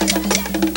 yeah, yeah.